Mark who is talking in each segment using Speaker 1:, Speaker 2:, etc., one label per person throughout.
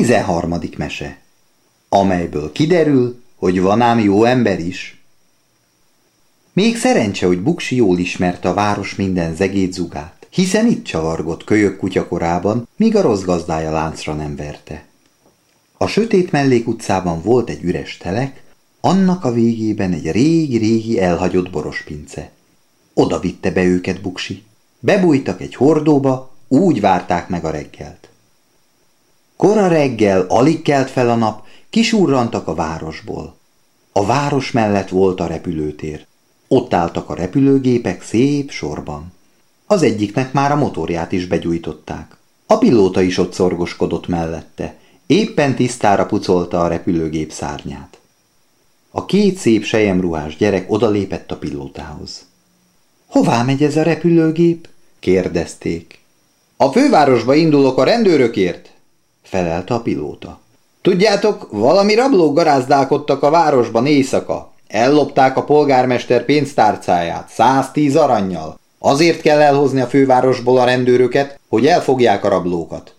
Speaker 1: Tizenharmadik mese, amelyből kiderül, hogy van ám jó ember is. Még szerencse, hogy Buksi jól ismerte a város minden zegédzugát, hiszen itt csavargott kölyök kutyakorában, míg a rossz gazdája láncra nem verte. A sötét mellékutcában volt egy üres telek, annak a végében egy régi-régi elhagyott borospince. Oda vitte be őket Buksi. Bebújtak egy hordóba, úgy várták meg a reggelt. Kora reggel alig kelt fel a nap, kisurrantak a városból. A város mellett volt a repülőtér. Ott álltak a repülőgépek szép sorban. Az egyiknek már a motorját is begyújtották. A pilóta is ott szorgoskodott mellette. Éppen tisztára pucolta a repülőgép szárnyát. A két szép sejemruhás gyerek odalépett a pilótához. Hová megy ez a repülőgép? kérdezték. A fővárosba indulok a rendőrökért, felelte a pilóta. Tudjátok, valami rablók garázdálkodtak a városban éjszaka. Ellopták a polgármester pénztárcáját, 110 aranyjal. Azért kell elhozni a fővárosból a rendőröket, hogy elfogják a rablókat.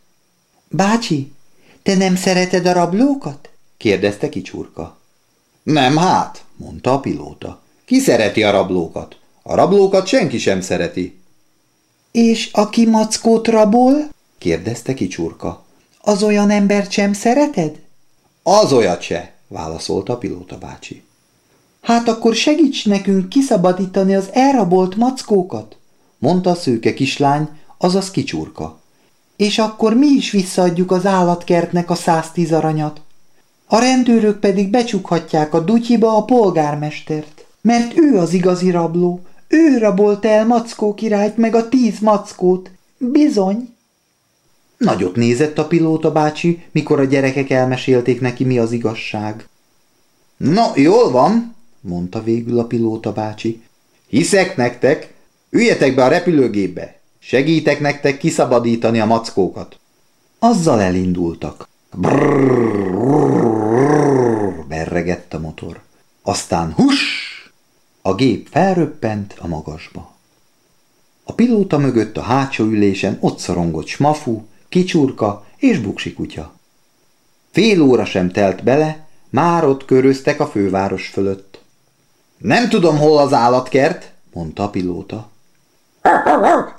Speaker 2: Bácsi, te nem szereted a rablókat? kérdezte kicsurka.
Speaker 1: Nem hát, mondta a pilóta. Ki szereti a rablókat? A rablókat senki sem szereti.
Speaker 2: És aki mackót rabol?
Speaker 1: kérdezte kicsurka.
Speaker 2: Az olyan embert sem szereted?
Speaker 1: Az olyat se, válaszolta a pilóta bácsi.
Speaker 2: Hát akkor segíts nekünk kiszabadítani az elrabolt mackókat, mondta a szőke kislány, azaz kicsurka. És akkor mi is visszaadjuk az állatkertnek a száztíz aranyat. A rendőrök pedig becsukhatják a dutyiba a polgármestert, mert ő az igazi rabló, ő rabolt el Mackó királyt meg a tíz mackót. Bizony.
Speaker 1: Nagyot nézett a pilóta bácsi, mikor a gyerekek elmesélték neki, mi az igazság. No, jól van, mondta végül a pilóta bácsi. Hiszek nektek, üljetek be a repülőgépbe, segítek nektek kiszabadítani a mackókat. Azzal elindultak. Brrr, brrr, berregett a motor. Aztán hus! A gép felröppent a magasba. A pilóta mögött a hátsó ülésen ott szorongott smafu, kicsurka és buksi kutya. Fél óra sem telt bele, már ott köröztek a főváros fölött. Nem tudom, hol az állatkert, mondta a pilóta.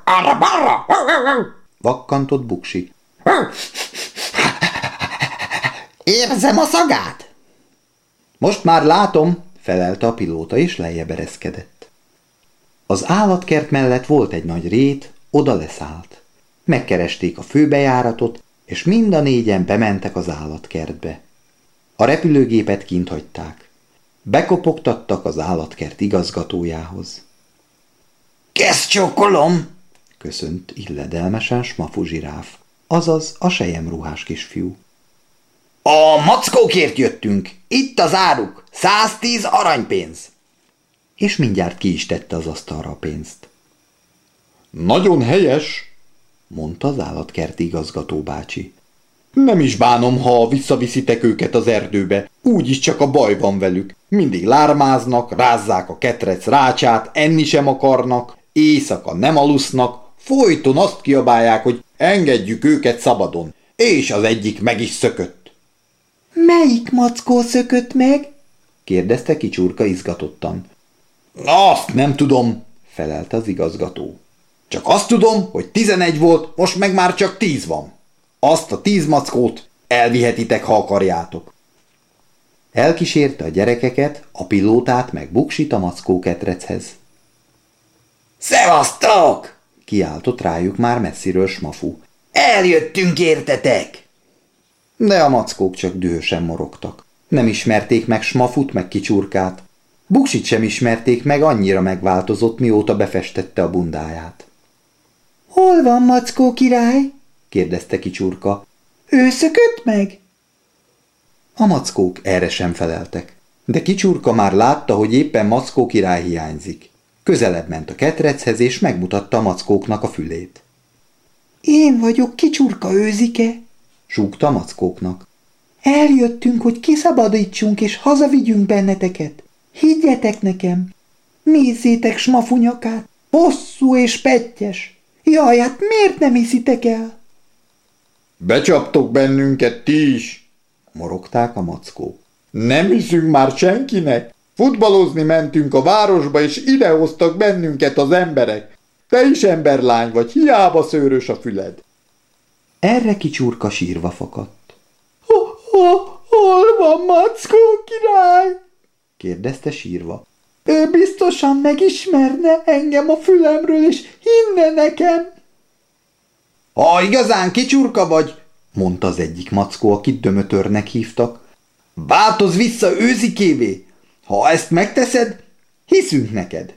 Speaker 3: Arra balra!
Speaker 1: Vakkantott buksi.
Speaker 3: Érzem a szagát!
Speaker 1: Most már látom, felelte a pilóta, és lejjebb ereszkedett. Az állatkert mellett volt egy nagy rét, oda leszállt. Megkeresték a főbejáratot, és mind a négyen bementek az állatkertbe. A repülőgépet kint hagyták. Bekopogtattak az állatkert igazgatójához.
Speaker 3: Kezd csókolom!
Speaker 1: köszönt illedelmesen Smafu zsiráf, azaz a sejemruhás kisfiú.
Speaker 3: A mackókért jöttünk, itt az áruk, 110 aranypénz.
Speaker 1: És mindjárt ki is tette az asztalra a pénzt.
Speaker 4: Nagyon helyes,
Speaker 1: mondta az állatkert igazgató bácsi.
Speaker 4: Nem is bánom, ha visszaviszitek őket az erdőbe, úgyis csak a baj van velük. Mindig lármáznak, rázzák a ketrec rácsát, enni sem akarnak, éjszaka nem alusznak, folyton azt kiabálják, hogy engedjük őket szabadon, és az egyik meg is szökött.
Speaker 2: Melyik mackó szökött meg?
Speaker 1: kérdezte kicsurka izgatottan.
Speaker 4: Azt nem tudom,
Speaker 1: felelte az igazgató.
Speaker 4: Csak azt tudom, hogy tizenegy volt, most meg már csak tíz van. Azt a tíz mackót elvihetitek, ha akarjátok.
Speaker 1: Elkísérte a gyerekeket, a pilótát meg buksit a mackó ketrechez.
Speaker 3: Szevasztok!
Speaker 1: kiáltott rájuk már messziről smafu.
Speaker 3: Eljöttünk értetek!
Speaker 1: De a mackók csak dühösen morogtak. Nem ismerték meg smafut meg kicsurkát. Buksit sem ismerték meg, annyira megváltozott, mióta befestette a bundáját.
Speaker 2: Hol van Mackó király?
Speaker 1: kérdezte kicsurka.
Speaker 2: Ő szökött meg?
Speaker 1: A mackók erre sem feleltek. De kicsurka már látta, hogy éppen Mackó király hiányzik. Közelebb ment a ketrechez, és megmutatta a mackóknak a fülét.
Speaker 2: Én vagyok kicsurka őzike,
Speaker 1: súgta mackóknak.
Speaker 2: Eljöttünk, hogy kiszabadítsunk és hazavigyünk benneteket. Higgyetek nekem! Nézzétek smafunyakát! Hosszú és pettyes! Jaj, hát miért nem hiszitek el?
Speaker 4: Becsaptok bennünket ti is,
Speaker 1: morogták a mackók.
Speaker 4: Nem hiszünk már senkinek. Futballozni mentünk a városba, és idehoztak bennünket az emberek. Te is emberlány vagy, hiába szőrös a füled.
Speaker 1: Erre kicsurka sírva fakadt.
Speaker 2: Ho, ho, hol van Mackó király?
Speaker 1: kérdezte sírva.
Speaker 2: Ő biztosan megismerne engem a fülemről, és hinne nekem.
Speaker 3: Ha igazán kicsurka vagy,
Speaker 1: mondta az egyik mackó, akit dömötörnek hívtak,
Speaker 3: változ vissza őzikévé. Ha ezt megteszed, hiszünk neked.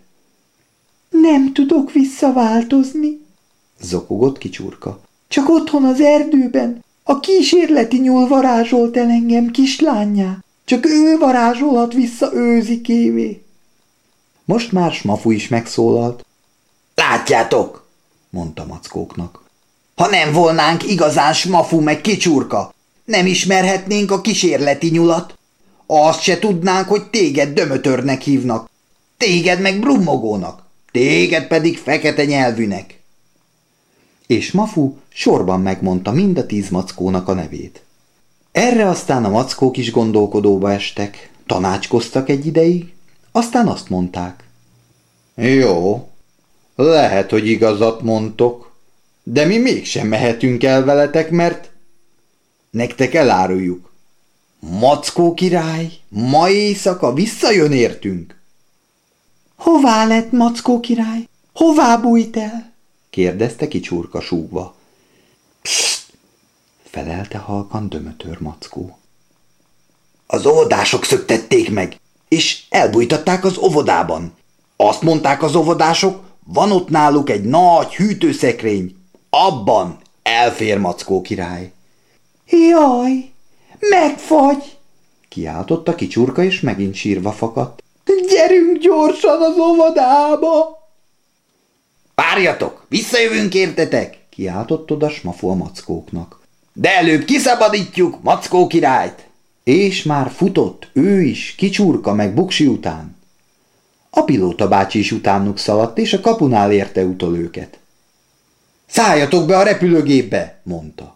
Speaker 2: Nem tudok visszaváltozni,
Speaker 1: zokogott kicsurka.
Speaker 2: Csak otthon az erdőben a kísérleti nyúl varázsolt el engem kislányá. Csak ő varázsolhat vissza őzikévé.
Speaker 1: Most már Smafu is megszólalt.
Speaker 3: Látjátok, mondta mackóknak. Ha nem volnánk igazán Smafu meg kicsurka, nem ismerhetnénk a kísérleti nyulat. Azt se tudnánk, hogy téged dömötörnek hívnak, téged meg brummogónak, téged pedig fekete nyelvűnek.
Speaker 1: És Mafu sorban megmondta mind a tíz mackónak a nevét. Erre aztán a mackók is gondolkodóba estek, tanácskoztak egy ideig, aztán azt mondták.
Speaker 4: Jó, lehet, hogy igazat mondtok, de mi mégsem mehetünk el veletek, mert nektek eláruljuk. Mackó király ma éjszaka visszajön értünk.
Speaker 2: Hová lett Mackó király? Hová bújt el?
Speaker 1: kérdezte kicsurka súgva. Psst! felelte halkan dömötör mackó.
Speaker 3: Az óvodások szöktették meg, és elbújtatták az óvodában. Azt mondták az óvodások, van ott náluk egy nagy hűtőszekrény, abban elfér Mackó király.
Speaker 2: Jaj, megfagy!
Speaker 1: Kiáltotta kicsurka, és megint sírva fakadt.
Speaker 2: Gyerünk gyorsan az óvodába!
Speaker 3: Várjatok, visszajövünk értetek!
Speaker 1: Kiáltott oda Smafu a mackóknak.
Speaker 3: De előbb kiszabadítjuk Mackó királyt!
Speaker 1: És már futott, ő is, kicsurka meg buksi után. A pilóta bácsi is utánuk szaladt, és a kapunál érte utol őket.
Speaker 3: Szálljatok be a repülőgépbe,
Speaker 1: mondta.